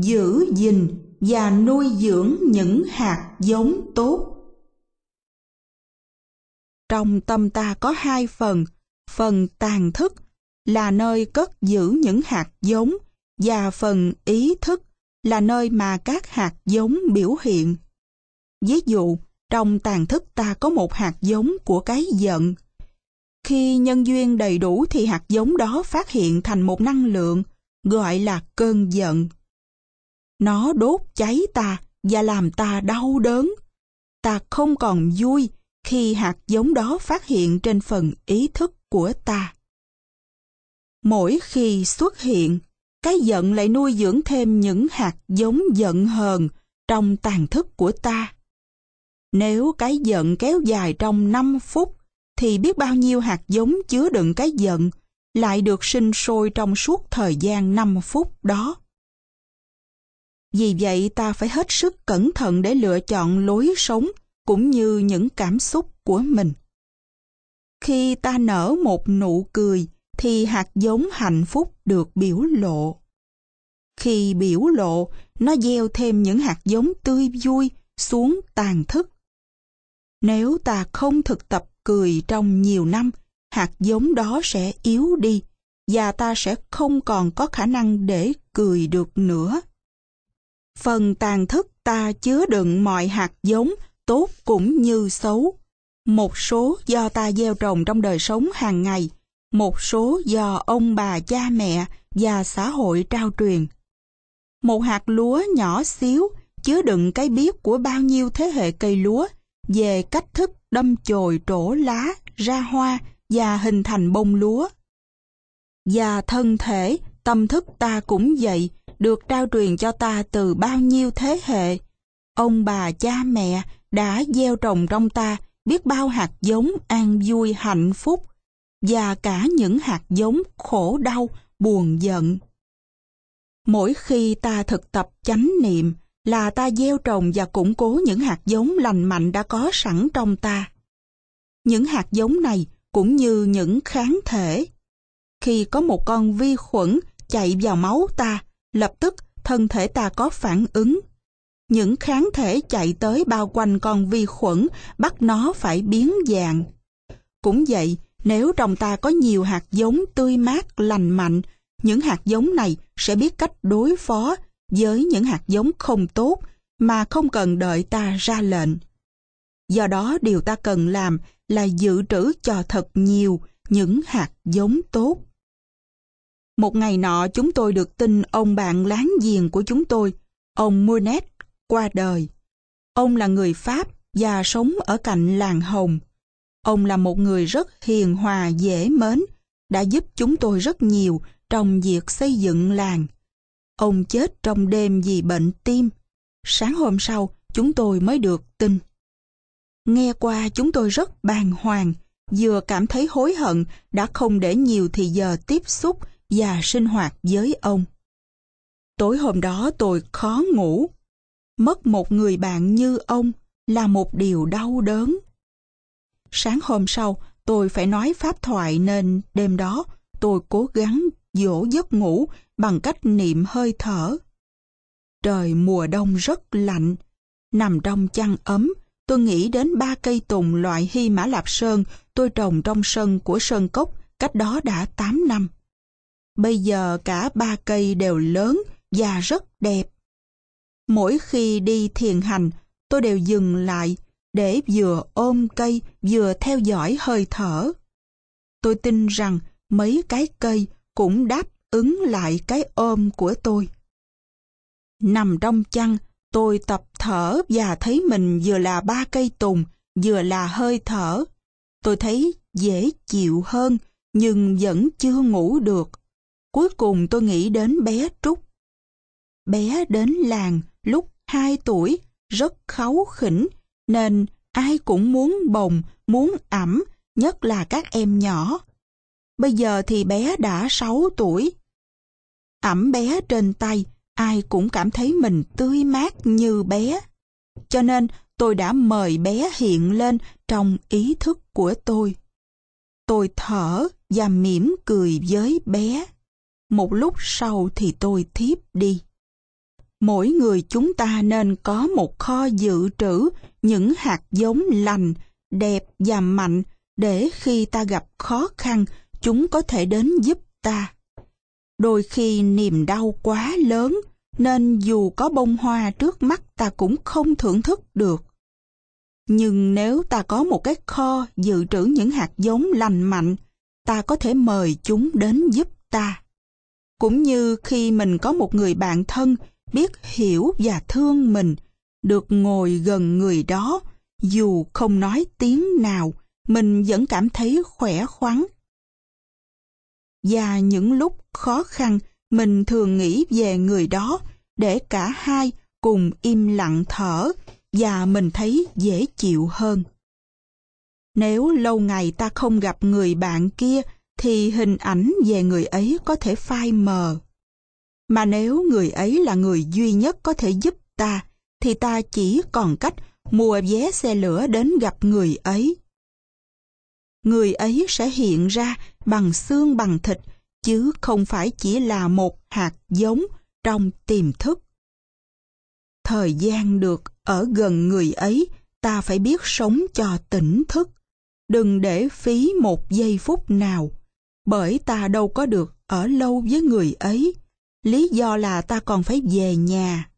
giữ gìn và nuôi dưỡng những hạt giống tốt. Trong tâm ta có hai phần, phần tàn thức là nơi cất giữ những hạt giống và phần ý thức là nơi mà các hạt giống biểu hiện. Ví dụ, trong tàn thức ta có một hạt giống của cái giận. Khi nhân duyên đầy đủ thì hạt giống đó phát hiện thành một năng lượng, gọi là cơn giận. Nó đốt cháy ta và làm ta đau đớn. Ta không còn vui khi hạt giống đó phát hiện trên phần ý thức của ta. Mỗi khi xuất hiện, cái giận lại nuôi dưỡng thêm những hạt giống giận hờn trong tàn thức của ta. Nếu cái giận kéo dài trong 5 phút, thì biết bao nhiêu hạt giống chứa đựng cái giận lại được sinh sôi trong suốt thời gian 5 phút đó. Vì vậy ta phải hết sức cẩn thận để lựa chọn lối sống cũng như những cảm xúc của mình. Khi ta nở một nụ cười thì hạt giống hạnh phúc được biểu lộ. Khi biểu lộ, nó gieo thêm những hạt giống tươi vui xuống tàn thức. Nếu ta không thực tập cười trong nhiều năm, hạt giống đó sẽ yếu đi và ta sẽ không còn có khả năng để cười được nữa. Phần tàn thức ta chứa đựng mọi hạt giống tốt cũng như xấu. Một số do ta gieo trồng trong đời sống hàng ngày, một số do ông bà cha mẹ và xã hội trao truyền. Một hạt lúa nhỏ xíu chứa đựng cái biết của bao nhiêu thế hệ cây lúa về cách thức đâm chồi trổ lá, ra hoa và hình thành bông lúa. Và thân thể, tâm thức ta cũng vậy, được trao truyền cho ta từ bao nhiêu thế hệ. Ông bà cha mẹ đã gieo trồng trong ta biết bao hạt giống an vui hạnh phúc và cả những hạt giống khổ đau, buồn giận. Mỗi khi ta thực tập chánh niệm là ta gieo trồng và củng cố những hạt giống lành mạnh đã có sẵn trong ta. Những hạt giống này cũng như những kháng thể. Khi có một con vi khuẩn chạy vào máu ta, lập tức thân thể ta có phản ứng. Những kháng thể chạy tới bao quanh con vi khuẩn bắt nó phải biến dạng. Cũng vậy, nếu trong ta có nhiều hạt giống tươi mát, lành mạnh, những hạt giống này sẽ biết cách đối phó với những hạt giống không tốt mà không cần đợi ta ra lệnh. Do đó điều ta cần làm là dự trữ cho thật nhiều những hạt giống tốt. Một ngày nọ chúng tôi được tin ông bạn láng giềng của chúng tôi, ông Monet, qua đời. Ông là người Pháp và sống ở cạnh làng Hồng. Ông là một người rất hiền hòa dễ mến, đã giúp chúng tôi rất nhiều trong việc xây dựng làng. Ông chết trong đêm vì bệnh tim. Sáng hôm sau, chúng tôi mới được tin. Nghe qua chúng tôi rất bàng hoàng, vừa cảm thấy hối hận đã không để nhiều thì giờ tiếp xúc và sinh hoạt với ông. Tối hôm đó tôi khó ngủ. Mất một người bạn như ông là một điều đau đớn. Sáng hôm sau, tôi phải nói pháp thoại nên đêm đó tôi cố gắng dỗ giấc ngủ bằng cách niệm hơi thở. Trời mùa đông rất lạnh, nằm trong chăn ấm, tôi nghĩ đến ba cây tùng loại hy mã lạp sơn tôi trồng trong sân của Sơn Cốc cách đó đã 8 năm. Bây giờ cả ba cây đều lớn và rất đẹp. Mỗi khi đi thiền hành, tôi đều dừng lại để vừa ôm cây vừa theo dõi hơi thở. Tôi tin rằng mấy cái cây cũng đáp ứng lại cái ôm của tôi. Nằm trong chăn, tôi tập thở và thấy mình vừa là ba cây tùng, vừa là hơi thở. Tôi thấy dễ chịu hơn, nhưng vẫn chưa ngủ được. Cuối cùng tôi nghĩ đến bé Trúc. Bé đến làng lúc 2 tuổi, rất kháu khỉnh, nên ai cũng muốn bồng, muốn ẩm, nhất là các em nhỏ. Bây giờ thì bé đã 6 tuổi. Ẩm bé trên tay, ai cũng cảm thấy mình tươi mát như bé. Cho nên tôi đã mời bé hiện lên trong ý thức của tôi. Tôi thở và mỉm cười với bé. Một lúc sau thì tôi thiếp đi. mỗi người chúng ta nên có một kho dự trữ những hạt giống lành, đẹp và mạnh để khi ta gặp khó khăn, chúng có thể đến giúp ta. Đôi khi niềm đau quá lớn, nên dù có bông hoa trước mắt ta cũng không thưởng thức được. Nhưng nếu ta có một cái kho dự trữ những hạt giống lành mạnh, ta có thể mời chúng đến giúp ta. Cũng như khi mình có một người bạn thân biết hiểu và thương mình, được ngồi gần người đó, dù không nói tiếng nào, mình vẫn cảm thấy khỏe khoắn. Và những lúc khó khăn, mình thường nghĩ về người đó để cả hai cùng im lặng thở và mình thấy dễ chịu hơn. Nếu lâu ngày ta không gặp người bạn kia thì hình ảnh về người ấy có thể phai mờ. Mà nếu người ấy là người duy nhất có thể giúp ta thì ta chỉ còn cách mua vé xe lửa đến gặp người ấy. Người ấy sẽ hiện ra bằng xương bằng thịt chứ không phải chỉ là một hạt giống trong tiềm thức. Thời gian được ở gần người ấy, ta phải biết sống cho tỉnh thức. Đừng để phí một giây phút nào, bởi ta đâu có được ở lâu với người ấy. Lý do là ta còn phải về nhà.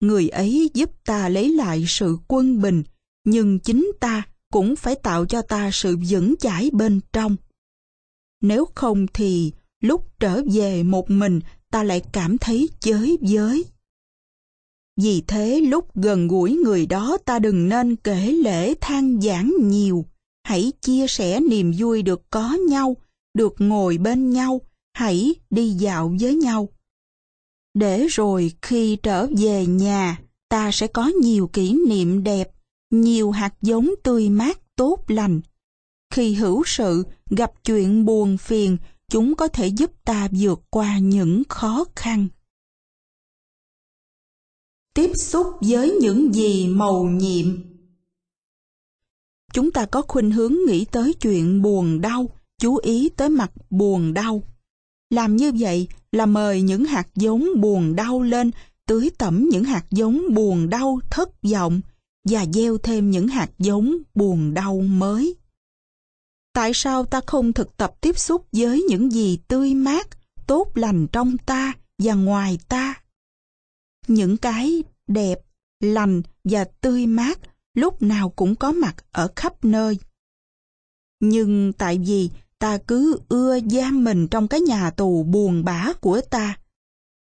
Người ấy giúp ta lấy lại sự quân bình, nhưng chính ta cũng phải tạo cho ta sự vững chãi bên trong. Nếu không thì lúc trở về một mình ta lại cảm thấy chới giới. Vì thế lúc gần gũi người đó ta đừng nên kể lễ than giảng nhiều. Hãy chia sẻ niềm vui được có nhau, được ngồi bên nhau, hãy đi dạo với nhau. Để rồi khi trở về nhà, ta sẽ có nhiều kỷ niệm đẹp, nhiều hạt giống tươi mát tốt lành. Khi hữu sự, gặp chuyện buồn phiền, chúng có thể giúp ta vượt qua những khó khăn. Tiếp xúc với những gì màu nhiệm Chúng ta có khuynh hướng nghĩ tới chuyện buồn đau, chú ý tới mặt buồn đau. Làm như vậy là mời những hạt giống buồn đau lên, tưới tẩm những hạt giống buồn đau thất vọng và gieo thêm những hạt giống buồn đau mới. Tại sao ta không thực tập tiếp xúc với những gì tươi mát, tốt lành trong ta và ngoài ta? Những cái đẹp, lành và tươi mát lúc nào cũng có mặt ở khắp nơi. Nhưng tại vì ta cứ ưa giam mình trong cái nhà tù buồn bã của ta,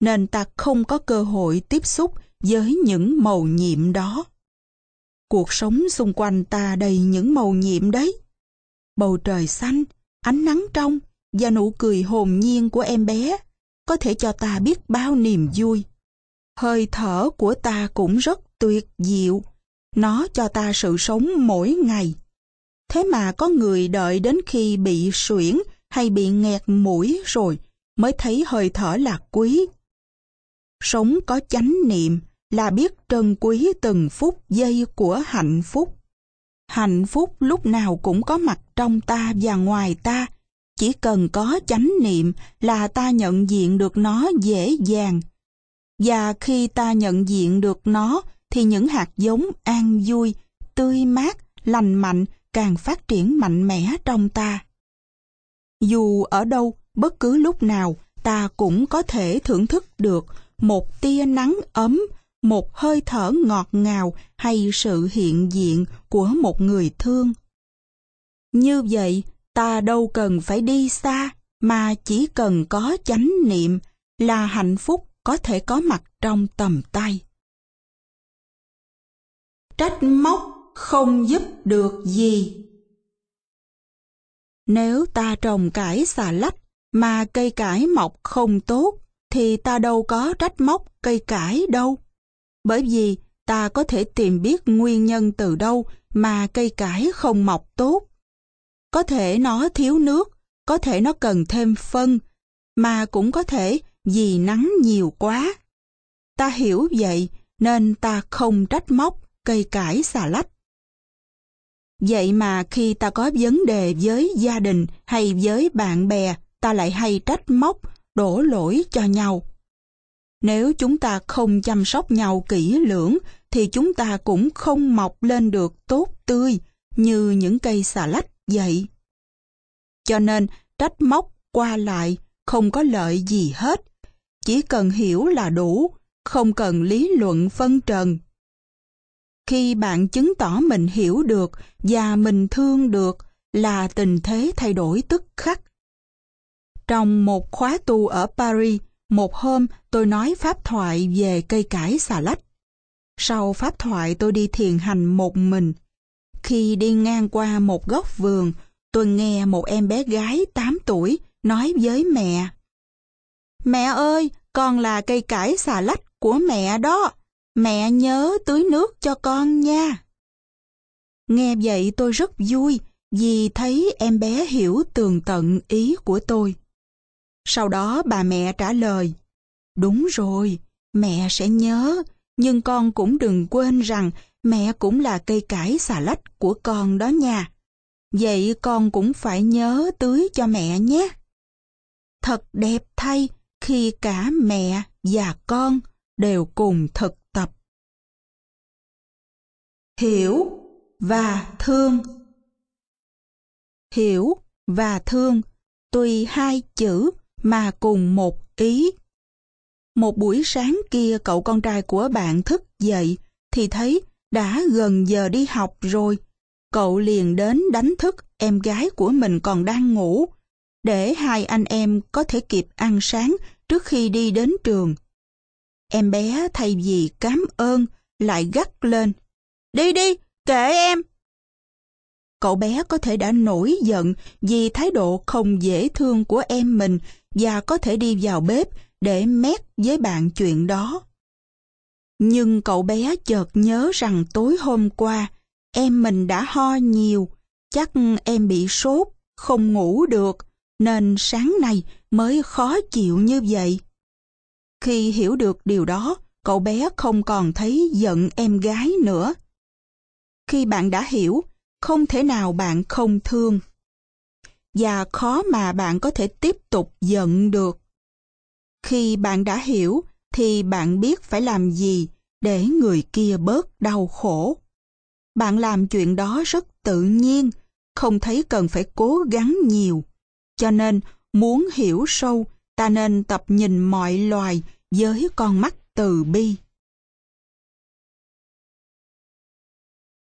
nên ta không có cơ hội tiếp xúc với những màu nhiệm đó. Cuộc sống xung quanh ta đầy những màu nhiệm đấy. Bầu trời xanh, ánh nắng trong và nụ cười hồn nhiên của em bé có thể cho ta biết bao niềm vui. Hơi thở của ta cũng rất tuyệt diệu. Nó cho ta sự sống mỗi ngày. Thế mà có người đợi đến khi bị suyễn hay bị nghẹt mũi rồi mới thấy hơi thở là quý. Sống có chánh niệm là biết trân quý từng phút giây của hạnh phúc. Hạnh phúc lúc nào cũng có mặt trong ta và ngoài ta. Chỉ cần có chánh niệm là ta nhận diện được nó dễ dàng. Và khi ta nhận diện được nó thì những hạt giống an vui, tươi mát, lành mạnh càng phát triển mạnh mẽ trong ta. Dù ở đâu, bất cứ lúc nào, ta cũng có thể thưởng thức được một tia nắng ấm, một hơi thở ngọt ngào hay sự hiện diện của một người thương. Như vậy, ta đâu cần phải đi xa, mà chỉ cần có chánh niệm là hạnh phúc có thể có mặt trong tầm tay. Trách móc không giúp được gì. Nếu ta trồng cải xà lách mà cây cải mọc không tốt, thì ta đâu có trách móc cây cải đâu. Bởi vì ta có thể tìm biết nguyên nhân từ đâu mà cây cải không mọc tốt. Có thể nó thiếu nước, có thể nó cần thêm phân, mà cũng có thể vì nắng nhiều quá. Ta hiểu vậy nên ta không trách móc cây cải xà lách. Vậy mà khi ta có vấn đề với gia đình hay với bạn bè, ta lại hay trách móc, đổ lỗi cho nhau. Nếu chúng ta không chăm sóc nhau kỹ lưỡng thì chúng ta cũng không mọc lên được tốt tươi như những cây xà lách vậy. Cho nên trách móc qua lại không có lợi gì hết. Chỉ cần hiểu là đủ, không cần lý luận phân trần. Khi bạn chứng tỏ mình hiểu được và mình thương được là tình thế thay đổi tức khắc. Trong một khóa tu ở Paris, một hôm tôi nói pháp thoại về cây cải xà lách. Sau pháp thoại tôi đi thiền hành một mình. Khi đi ngang qua một góc vườn, tôi nghe một em bé gái 8 tuổi nói với mẹ. Mẹ ơi, con là cây cải xà lách của mẹ đó. Mẹ nhớ tưới nước cho con nha. Nghe vậy tôi rất vui vì thấy em bé hiểu tường tận ý của tôi. Sau đó bà mẹ trả lời, Đúng rồi, mẹ sẽ nhớ, nhưng con cũng đừng quên rằng mẹ cũng là cây cải xà lách của con đó nha. Vậy con cũng phải nhớ tưới cho mẹ nhé. Thật đẹp thay khi cả mẹ và con đều cùng thực. Hiểu và thương Hiểu và thương tuy hai chữ mà cùng một ý. Một buổi sáng kia cậu con trai của bạn thức dậy thì thấy đã gần giờ đi học rồi. Cậu liền đến đánh thức em gái của mình còn đang ngủ để hai anh em có thể kịp ăn sáng trước khi đi đến trường. Em bé thay vì cám ơn lại gắt lên. Đi đi, kệ em. Cậu bé có thể đã nổi giận vì thái độ không dễ thương của em mình và có thể đi vào bếp để mét với bạn chuyện đó. Nhưng cậu bé chợt nhớ rằng tối hôm qua em mình đã ho nhiều, chắc em bị sốt, không ngủ được, nên sáng nay mới khó chịu như vậy. Khi hiểu được điều đó, cậu bé không còn thấy giận em gái nữa. Khi bạn đã hiểu, không thể nào bạn không thương. Và khó mà bạn có thể tiếp tục giận được. Khi bạn đã hiểu, thì bạn biết phải làm gì để người kia bớt đau khổ. Bạn làm chuyện đó rất tự nhiên, không thấy cần phải cố gắng nhiều. Cho nên, muốn hiểu sâu, ta nên tập nhìn mọi loài với con mắt từ bi.